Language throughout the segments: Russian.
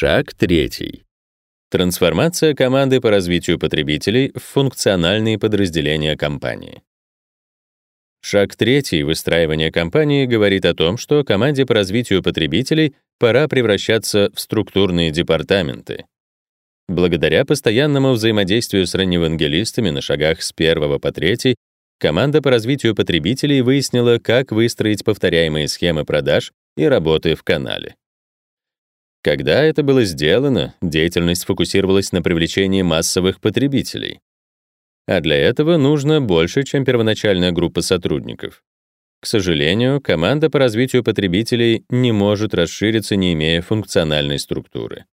Шаг третий. Трансформация команды по развитию потребителей в функциональные подразделения компании. Шаг третий выстраивания компании говорит о том, что команде по развитию потребителей пора превращаться в структурные департаменты. Благодаря постоянному взаимодействию с ранневангелистами на шагах с первого по третий, команда по развитию потребителей выяснила, как выстроить повторяемые схемы продаж и работы в канале. Когда это было сделано, деятельность фокусировалась на привлечении массовых потребителей. А для этого нужно больше, чем первоначальная группа сотрудников. К сожалению, команда по развитию потребителей не может расшириться, не имея функциональной структуры.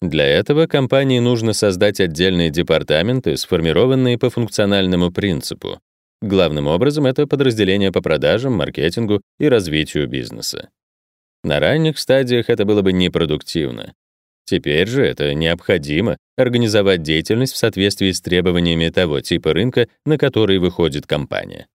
Для этого компании нужно создать отдельные департаменты, сформированные по функциональному принципу. Главным образом это подразделения по продажам, маркетингу и развитию бизнеса. На ранних стадиях это было бы непродуктивно. Теперь же это необходимо организовать деятельность в соответствии с требованиями того типа рынка, на который выходит компания.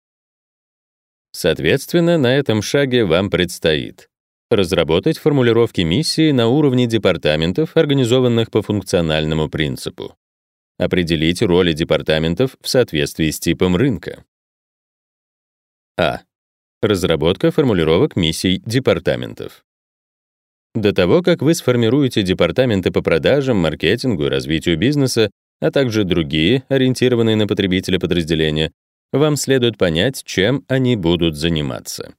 Соответственно, на этом шаге вам предстоит разработать формулировки миссии на уровне департаментов, организованных по функциональному принципу. Определить роли департаментов в соответствии с типом рынка. А. Разработка формулировок миссий департаментов. До того, как вы сформируете департаменты по продажам, маркетингу и развитию бизнеса, а также другие, ориентированные на потребителя подразделения, вам следует понять, чем они будут заниматься.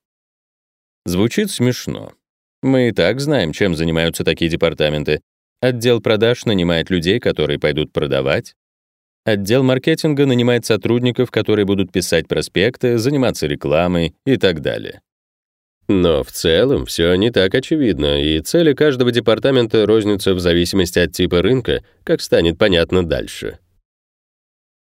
Звучит смешно. Мы и так знаем, чем занимаются такие департаменты. Отдел продаж нанимает людей, которые пойдут продавать. Отдел маркетинга нанимает сотрудников, которые будут писать проспекты, заниматься рекламой и так далее. Но в целом все не так очевидно, и цели каждого департамента рознятся в зависимости от типа рынка, как станет понятно дальше.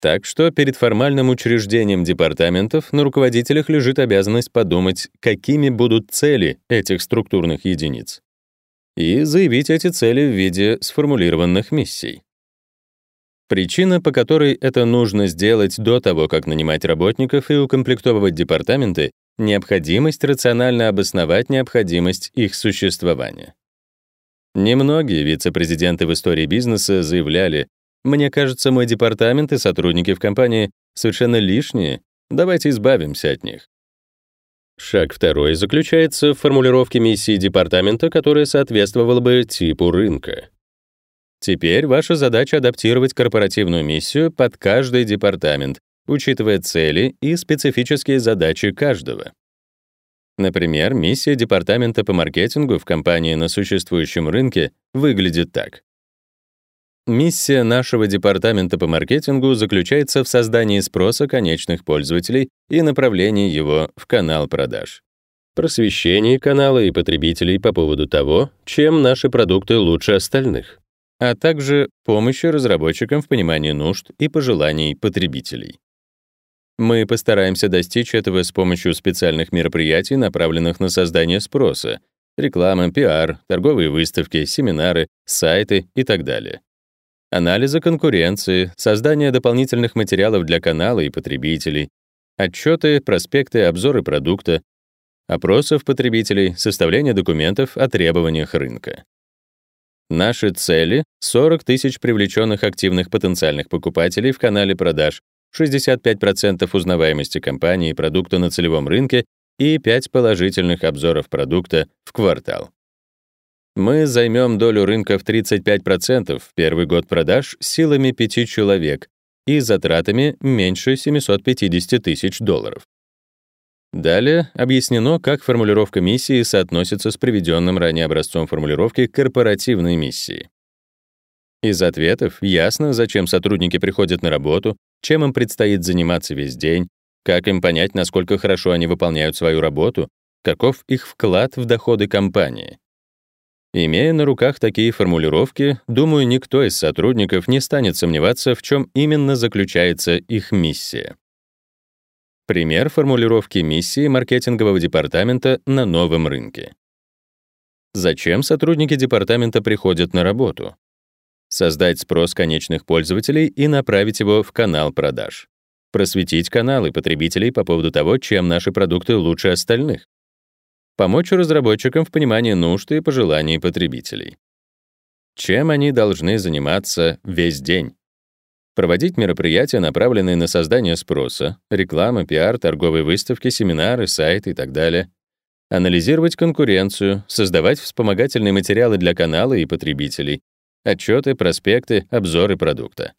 Так что перед формальным учреждением департаментов на руководителях лежит обязанность подумать, какими будут цели этих структурных единиц, и заявить эти цели в виде сформулированных миссий. Причина, по которой это нужно сделать до того, как нанимать работников и укомплектовывать департаменты, необходимость рационально обосновать необходимость их существования. Немногие вице-президенты в истории бизнеса заявляли, «Мне кажется, мой департамент и сотрудники в компании совершенно лишние, давайте избавимся от них». Шаг второй заключается в формулировке миссии департамента, которая соответствовала бы типу рынка. Теперь ваша задача адаптировать корпоративную миссию под каждый департамент, учитывая цели и специфические задачи каждого. Например, миссия департамента по маркетингу в компании на существующем рынке выглядит так. Миссия нашего департамента по маркетингу заключается в создании спроса конечных пользователей и направлении его в канал продаж. Просвещении канала и потребителей по поводу того, чем наши продукты лучше остальных, а также помощи разработчикам в понимании нужд и пожеланий потребителей. Мы постараемся достичь этого с помощью специальных мероприятий, направленных на создание спроса, реклама, пиар, торговые выставки, семинары, сайты и так далее анализа конкуренции, создания дополнительных материалов для канала и потребителей, отчеты, проспекты, обзоры продукта, опросов потребителей, составление документов о требованиях рынка. Наши цели — 40 тысяч привлеченных активных потенциальных покупателей в канале продаж, 65% узнаваемости компании и продукта на целевом рынке и 5 положительных обзоров продукта в квартал. Мы займем долю рынка в 35% в первый год продаж силами пяти человек и затратами меньше 750 тысяч долларов. Далее объяснено, как формулировка миссии соотносится с приведенным ранее образцом формулировки корпоративной миссии. Из ответов ясно, зачем сотрудники приходят на работу, чем им предстоит заниматься весь день, как им понять, насколько хорошо они выполняют свою работу, каков их вклад в доходы компании. Имея на руках такие формулировки, думаю, никто из сотрудников не станет сомневаться, в чем именно заключается их миссия. Пример формулировки миссии маркетингового департамента на новом рынке. Зачем сотрудники департамента приходят на работу? Создать спрос конечных пользователей и направить его в канал продаж. Просветить каналы потребителей по поводу того, чем наши продукты лучше остальных помочь разработчикам в понимании нужд и пожеланий потребителей. чем они должны заниматься весь день. Проводить мероприятия, направленные на создание спроса, реклама, пиар, торговые выставки, семинары, сайты и так далее. Анализировать конкуренцию, создавать вспомогательные материалы для канала и потребителей, отчеты, проспекты, обзоры продукта.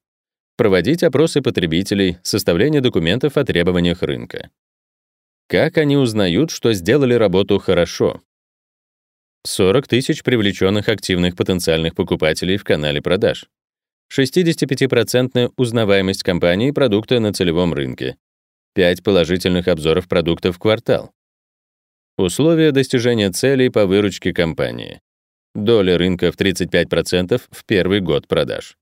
Проводить опросы потребителей, составление документов о требованиях рынка. Как они узнают, что сделали работу хорошо? 40 тысяч привлеченных активных потенциальных покупателей в канале продаж. 65% узнаваемость компании и продукта на целевом рынке. 5 положительных обзоров продуктов в квартал. Условия достижения целей по выручке компании. Доля рынка в 35% в первый год продаж.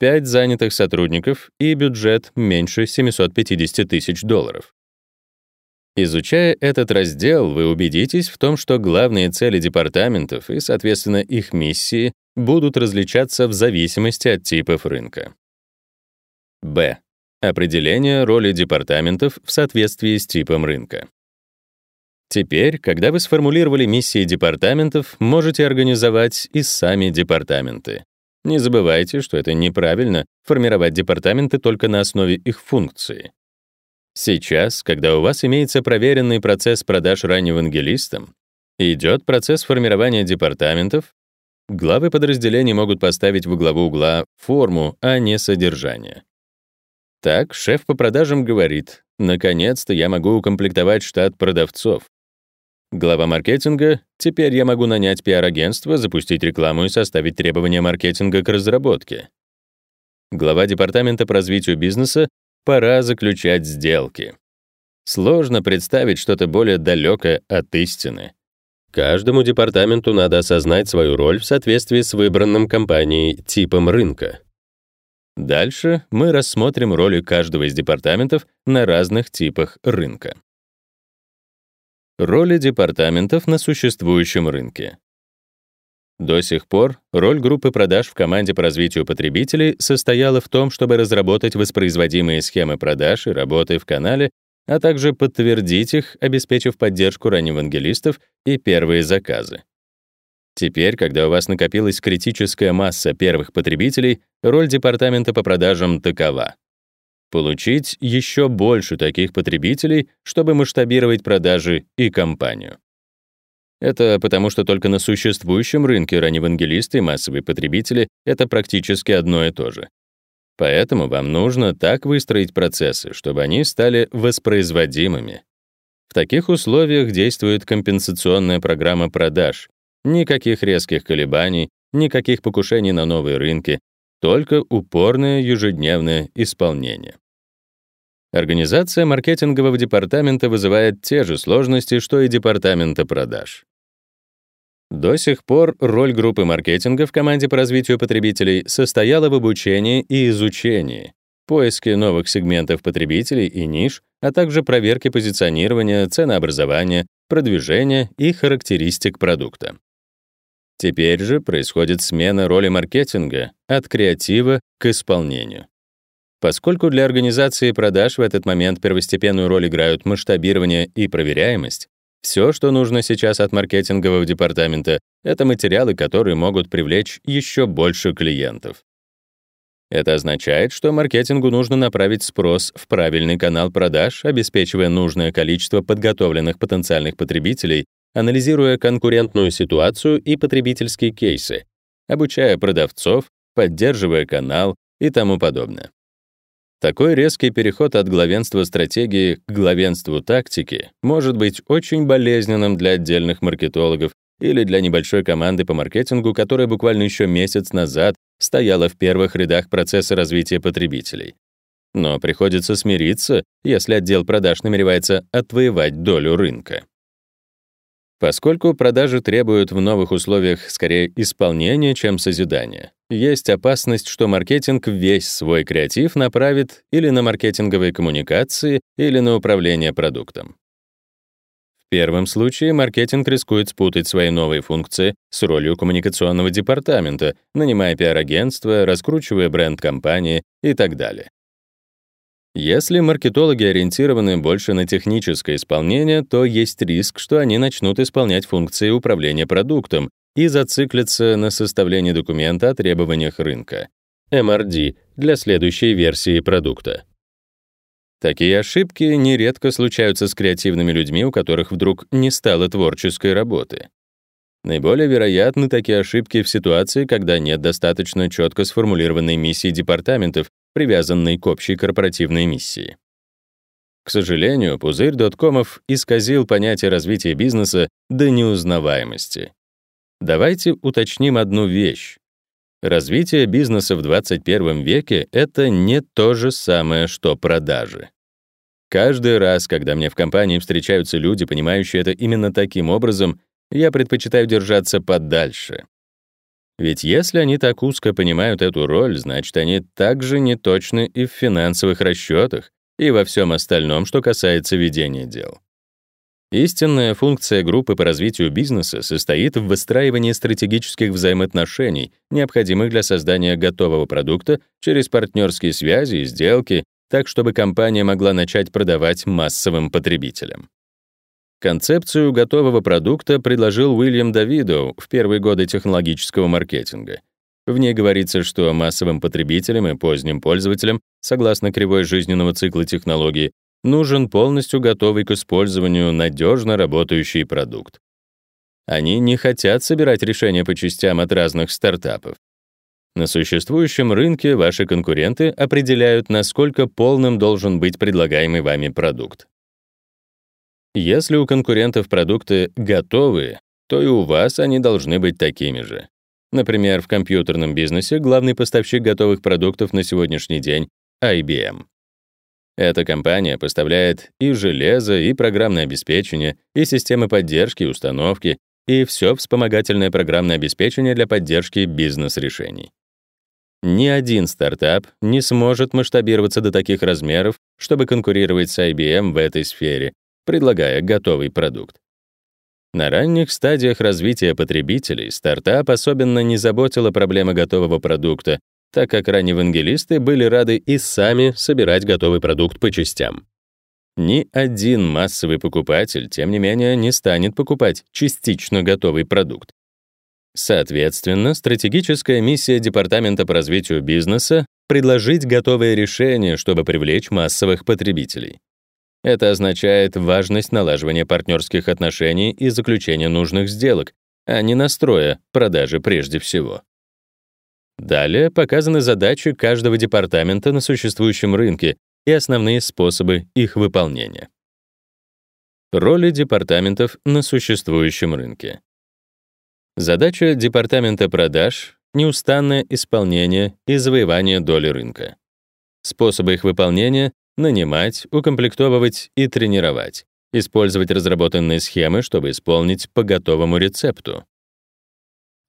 5 занятых сотрудников и бюджет меньше 750 тысяч долларов. Изучая этот раздел, вы убедитесь в том, что главные цели департаментов и, соответственно, их миссии будут различаться в зависимости от типов рынка. Б. Определение роли департаментов в соответствии с типом рынка. Теперь, когда вы сформулировали миссии департаментов, можете организовать и сами департаменты. Не забывайте, что это неправильно формировать департаменты только на основе их функции. Сейчас, когда у вас имеется проверенный процесс продаж ранневангелистам, идет процесс формирования департаментов, главы подразделений могут поставить во главу угла форму, а не содержание. Так, шеф по продажам говорит, «Наконец-то я могу укомплектовать штат продавцов. Глава маркетинга — теперь я могу нанять пиар-агентство, запустить рекламу и составить требования маркетинга к разработке. Глава департамента по развитию бизнеса — пора заключать сделки. Сложно представить что-то более далекое от истины. Каждому департаменту надо осознать свою роль в соответствии с выбранным компанией типом рынка. Дальше мы рассмотрим роли каждого из департаментов на разных типах рынка. Роли департаментов на существующем рынке. До сих пор роль группы продаж в команде по развитию потребителей состояла в том, чтобы разработать воспроизводимые схемы продаж и работы в канале, а также подтвердить их, обеспечив поддержку ранневангелистов и первые заказы. Теперь, когда у вас накопилась критическая масса первых потребителей, роль департамента по продажам такова получить еще больше таких потребителей, чтобы масштабировать продажи и компанию. Это потому, что только на существующем рынке ранневангелисты и массовые потребители — это практически одно и то же. Поэтому вам нужно так выстроить процессы, чтобы они стали воспроизводимыми. В таких условиях действует компенсационная программа продаж. Никаких резких колебаний, никаких покушений на новые рынки, только упорное ежедневное исполнение. Организация маркетингового департамента вызывает те же сложности, что и департамента продаж. До сих пор роль группы маркетинга в команде по развитию потребителей состояла в обучении и изучении, поиске новых сегментов потребителей и ниш, а также проверке позиционирования, ценообразования, продвижения и характеристик продукта. Теперь же происходит смена роли маркетинга от креатива к исполнению. Поскольку для организации продаж в этот момент первостепенную роль играют масштабирование и проверяемость, все, что нужно сейчас от маркетингового департамента, это материалы, которые могут привлечь еще больше клиентов. Это означает, что маркетингу нужно направить спрос в правильный канал продаж, обеспечивая нужное количество подготовленных потенциальных потребителей, анализируя конкурентную ситуацию и потребительские кейсы, обучая продавцов, поддерживая канал и тому подобное. Такой резкий переход от главенства стратегии к главенству тактики может быть очень болезненным для отдельных маркетологов или для небольшой команды по маркетингу, которая буквально еще месяц назад стояла в первых рядах процесса развития потребителей. Но приходится смириться, если отдел продаж намеревается отвоевать долю рынка. Поскольку продажи требуют в новых условиях скорее исполнения, чем созидания, есть опасность, что маркетинг весь свой креатив направит или на маркетинговые коммуникации, или на управление продуктом. В первом случае маркетинг рискует спутать свои новые функции с ролью коммуникационного департамента, нанимая пиар-агентство, раскручивая бренд компании и так далее. Если маркетологи ориентированы больше на техническое исполнение, то есть риск, что они начнут исполнять функции управления продуктом, и зациклиться на составлении документа о требованиях рынка, MRD, для следующей версии продукта. Такие ошибки нередко случаются с креативными людьми, у которых вдруг не стало творческой работы. Наиболее вероятны такие ошибки в ситуации, когда нет достаточно четко сформулированной миссии департаментов, привязанной к общей корпоративной миссии. К сожалению, пузырь доткомов исказил понятие развития бизнеса до неузнаваемости. Давайте уточним одну вещь. Развитие бизнеса в 21 веке — это не то же самое, что продажи. Каждый раз, когда мне в компании встречаются люди, понимающие это именно таким образом, я предпочитаю держаться подальше. Ведь если они так узко понимают эту роль, значит, они также неточны и в финансовых расчетах, и во всем остальном, что касается ведения дел. Истинная функция группы по развитию бизнеса состоит в выстраивании стратегических взаимоотношений, необходимых для создания готового продукта через партнерские связи и сделки, так чтобы компания могла начать продавать массовым потребителям. Концепцию готового продукта предложил Уильям Давидоу в первые годы технологического маркетинга. В ней говорится, что массовым потребителям и поздним пользователям, согласно кривой жизненного цикла технологии, нужен полностью готовый к использованию надежно работающий продукт. Они не хотят собирать решения по частям от разных стартапов. На существующем рынке ваши конкуренты определяют, насколько полным должен быть предлагаемый вами продукт. Если у конкурентов продукты готовые, то и у вас они должны быть такими же. Например, в компьютерном бизнесе главный поставщик готовых продуктов на сегодняшний день — IBM. Эта компания поставляет и железо, и программное обеспечение, и системы поддержки установки, и все вспомогательное программное обеспечение для поддержки бизнес-решений. Ни один стартап не сможет масштабироваться до таких размеров, чтобы конкурировать с IBM в этой сфере, предлагая готовый продукт. На ранних стадиях развития потребителей стартап особенно не заботила проблема готового продукта, так как ранние евангелисты были рады и сами собирать готовый продукт по частям. Ни один массовый покупатель, тем не менее, не станет покупать частично готовый продукт. Соответственно, стратегическая миссия Департамента по развитию бизнеса — предложить готовое решение, чтобы привлечь массовых потребителей. Это означает важность налаживания партнерских отношений и заключения нужных сделок, а не настроя продажи прежде всего. Далее показаны задачи каждого департамента на существующем рынке и основные способы их выполнения. Роли департаментов на существующем рынке. Задача департамента продаж — неустанное исполнение и завоевание доли рынка. Способы их выполнения — нанимать, укомплектовывать и тренировать, использовать разработанные схемы, чтобы исполнить по готовому рецепту.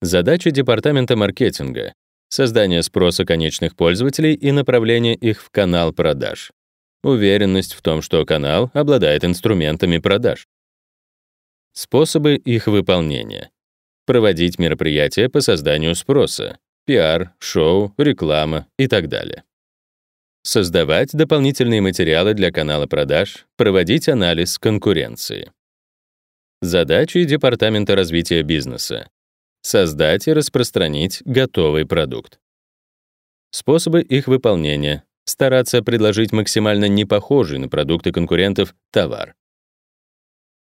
Задача департамента маркетинга создание спроса конечных пользователей и направление их в канал продаж. Уверенность в том, что канал обладает инструментами продаж. Способы их выполнения. Проводить мероприятия по созданию спроса, пиар, шоу, реклама и так далее. Создавать дополнительные материалы для канала продаж, проводить анализ конкуренции. Задачи Департамента развития бизнеса создать и распространить готовый продукт. Способы их выполнения — стараться предложить максимально непохожий на продукты конкурентов товар.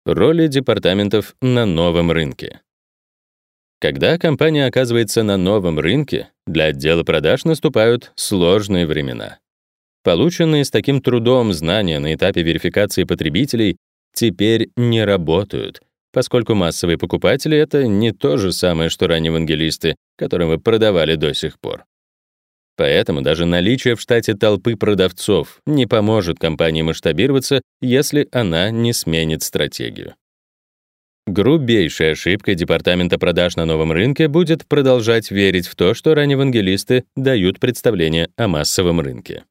Роли департаментов на новом рынке. Когда компания оказывается на новом рынке, для отдела продаж наступают сложные времена. Полученные с таким трудом знания на этапе верификации потребителей теперь не работают — поскольку массовые покупатели — это не то же самое, что ранние евангелисты, которым вы продавали до сих пор. Поэтому даже наличие в штате толпы продавцов не поможет компании масштабироваться, если она не сменит стратегию. Грубейшей ошибкой департамента продаж на новом рынке будет продолжать верить в то, что ранние евангелисты дают представление о массовом рынке.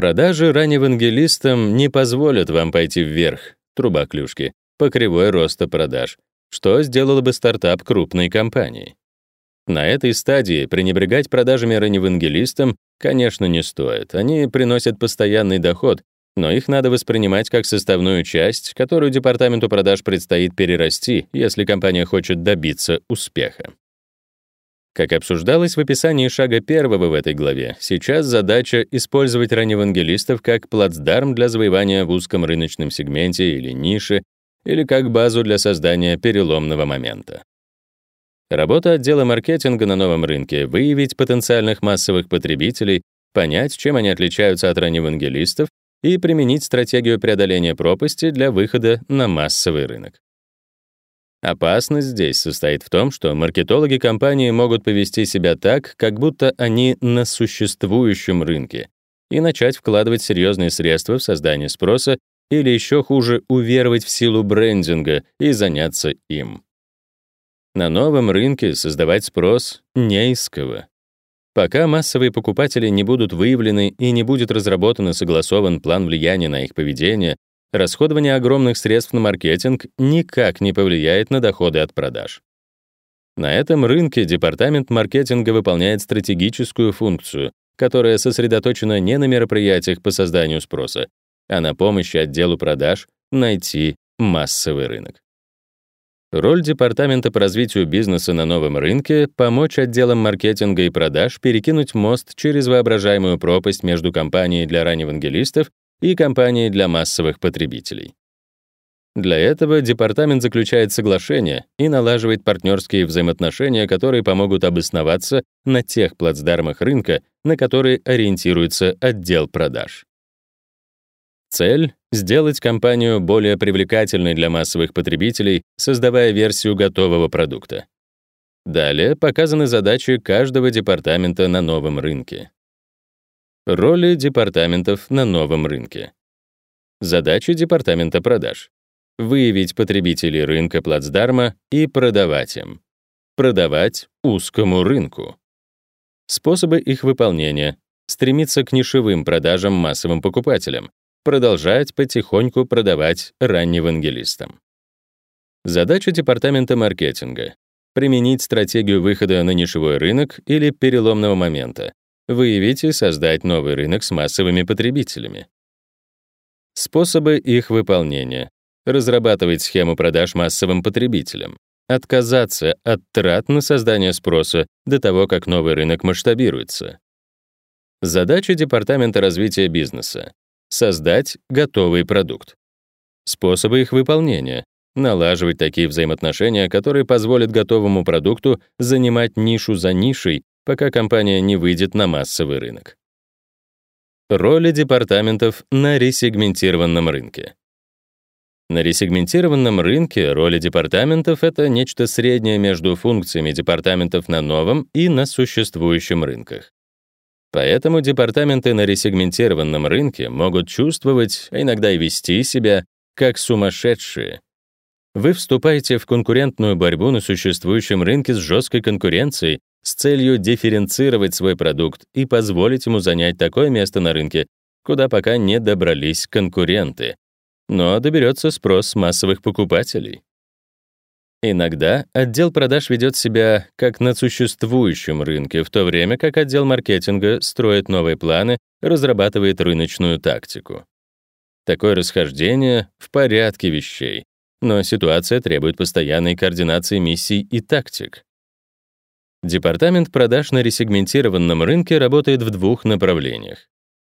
Продажи ранним евангелистам не позволят вам пойти вверх, труба клюшки, по кривой роста продаж, что сделало бы стартап крупной компанией. На этой стадии пренебрегать продажами раневангелистам, конечно, не стоит. Они приносят постоянный доход, Но их надо воспринимать как составную часть, которую департаменту продаж предстоит перерасти, если компания хочет добиться успеха. Как обсуждалось в описании шага первого в этой главе, сейчас задача использовать раневангелистов как плацдарм для завоевания в узком рыночном сегменте или нише, или как базу для создания переломного момента. Работа отдела маркетинга на новом рынке — выявить потенциальных массовых потребителей, понять, чем они отличаются от раневангелистов, и применить стратегию преодоления пропасти для выхода на массовый рынок. Опасность здесь состоит в том, что маркетологи компании могут повести себя так, как будто они на существующем рынке, и начать вкладывать серьезные средства в создание спроса или еще хуже, уверовать в силу брендинга и заняться им. На новом рынке создавать спрос не из кого. Пока массовые покупатели не будут выявлены и не будет разработан и согласован план влияния на их поведение, расходование огромных средств на маркетинг никак не повлияет на доходы от продаж. На этом рынке департамент маркетинга выполняет стратегическую функцию, которая сосредоточена не на мероприятиях по созданию спроса, а на помощи отделу продаж найти массовый рынок. Роль департамента по развитию бизнеса на новом рынке — помочь отделам маркетинга и продаж перекинуть мост через воображаемую пропасть между компанией для раневангелистов и компанией для массовых потребителей. Для этого департамент заключает соглашения и налаживает партнерские взаимоотношения, которые помогут обосноваться на тех плацдармах рынка, на которые ориентируется отдел продаж. Цель — сделать компанию более привлекательной для массовых потребителей, создавая версию готового продукта. Далее показаны задачи каждого департамента на новом рынке. Роли департаментов на новом рынке. Задачи департамента продаж. Выявить потребителей рынка плацдарма и продавать им. Продавать узкому рынку. Способы их выполнения. Стремиться к нишевым продажам массовым покупателям. Продолжать потихоньку продавать ранневангелистам. Задача департамента маркетинга. Применить стратегию выхода на нишевой рынок или переломного момента, выявить и создать новый рынок с массовыми потребителями. Способы их выполнения. Разрабатывать схему продаж массовым потребителям. Отказаться от трат на создание спроса до того, как новый рынок масштабируется. Задача Департамента развития бизнеса. Создать готовый продукт. Способы их выполнения. Налаживать такие взаимоотношения, которые позволят готовому продукту занимать нишу за нишей пока компания не выйдет на массовый рынок. Роли департаментов на ресегментированном рынке. На ресегментированном рынке роли департаментов — это нечто среднее между функциями департаментов на новом и на существующем рынках. Поэтому департаменты на ресегментированном рынке могут чувствовать, а иногда и вести себя, как сумасшедшие. Вы вступаете в конкурентную борьбу на существующем рынке с жесткой конкуренцией, с целью дифференцировать свой продукт и позволить ему занять такое место на рынке, куда пока не добрались конкуренты, но доберется спрос массовых покупателей. Иногда отдел продаж ведет себя как на существующем рынке, в то время как отдел маркетинга строит новые планы, разрабатывает рыночную тактику. Такое расхождение в порядке вещей, но ситуация требует постоянной координации миссий и тактик. Департамент продаж на ресегментированном рынке работает в двух направлениях.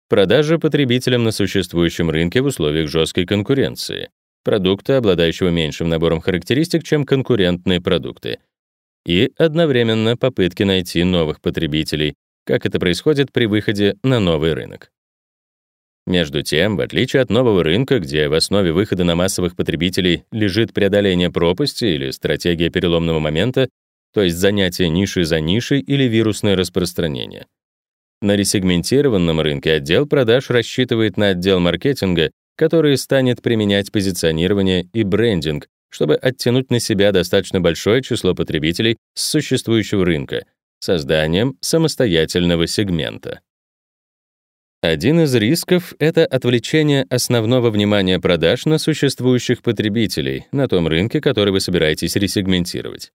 Продажа потребителям на существующем рынке в условиях жесткой конкуренции, продукта, обладающего меньшим набором характеристик, чем конкурентные продукты, и одновременно попытки найти новых потребителей, как это происходит при выходе на новый рынок. Между тем, в отличие от нового рынка, где в основе выхода на массовых потребителей лежит преодоление пропасти или стратегия переломного момента, то есть занятие ниши за нишей или вирусное распространение. На ресегментированном рынке отдел продаж рассчитывает на отдел маркетинга, который станет применять позиционирование и брендинг, чтобы оттянуть на себя достаточно большое число потребителей с существующего рынка созданием самостоятельного сегмента. Один из рисков — это отвлечение основного внимания продаж на существующих потребителей на том рынке, который вы собираетесь ресегментировать.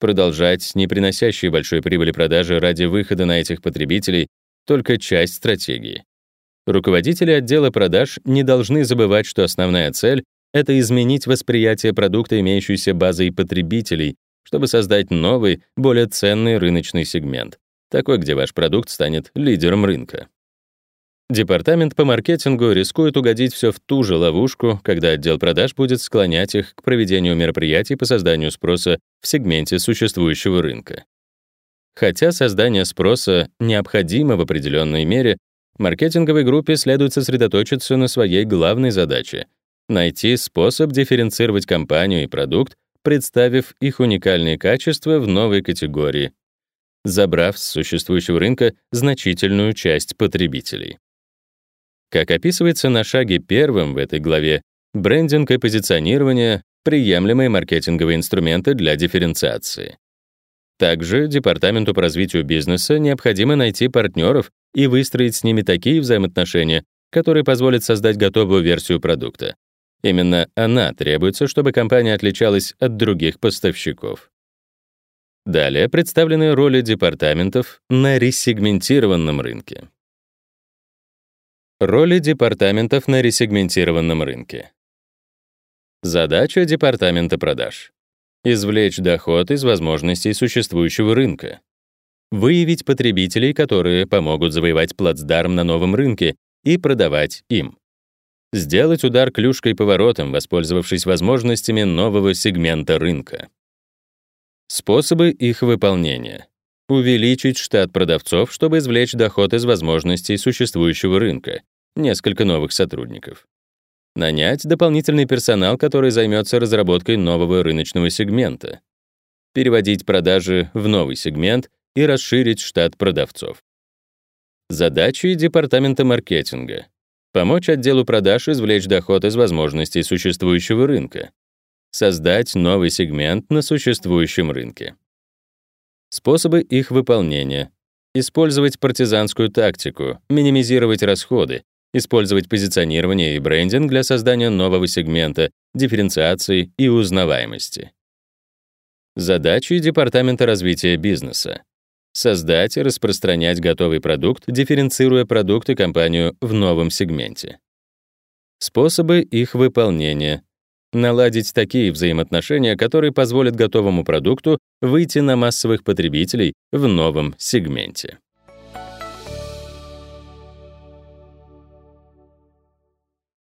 Продолжать не приносящие большой прибыли продажи ради выхода на этих потребителей — только часть стратегии. Руководители отдела продаж не должны забывать, что основная цель — это изменить восприятие продукта имеющейся базой потребителей, чтобы создать новый, более ценный рыночный сегмент, такой, где ваш продукт станет лидером рынка. Департамент по маркетингу рискует угодить все в ту же ловушку, когда отдел продаж будет склонять их к проведению мероприятий по созданию спроса в сегменте существующего рынка. Хотя создание спроса необходимо в определенной мере, маркетинговой группе следует сосредоточиться на своей главной задаче — найти способ дифференцировать компанию и продукт, представив их уникальные качества в новой категории, забрав с существующего рынка значительную часть потребителей. Как описывается на шаге первым в этой главе, брендинг и позиционирование — приемлемые маркетинговые инструменты для дифференциации. Также департаменту по развитию бизнеса необходимо найти партнеров и выстроить с ними такие взаимоотношения, которые позволят создать готовую версию продукта. Именно она требуется, чтобы компания отличалась от других поставщиков. Далее представлены роли департаментов на ресегментированном рынке. Роли департаментов на ресегментированном рынке. Задача департамента продаж — извлечь доход из возможностей существующего рынка, выявить потребителей, которые помогут завоевать плацдарм на новом рынке и продавать им, сделать удар клюшкой поворотом, воспользовавшись возможностями нового сегмента рынка. Способы их выполнения — увеличить штат продавцов, чтобы извлечь доход из возможностей существующего рынка, несколько новых сотрудников. Нанять дополнительный персонал, который займется разработкой нового рыночного сегмента. Переводить продажи в новый сегмент и расширить штат продавцов. Задачи департамента маркетинга. Помочь отделу продаж извлечь доход из возможностей существующего рынка. Создать новый сегмент на существующем рынке. Способы их выполнения. Использовать партизанскую тактику, минимизировать расходы, использовать позиционирование и брендинг для создания нового сегмента, дифференциации и узнаваемости. Задачи Департамента развития бизнеса. Создать и распространять готовый продукт, дифференцируя продукт и компанию в новом сегменте. Способы их выполнения. Наладить такие взаимоотношения, которые позволят готовому продукту выйти на массовых потребителей в новом сегменте.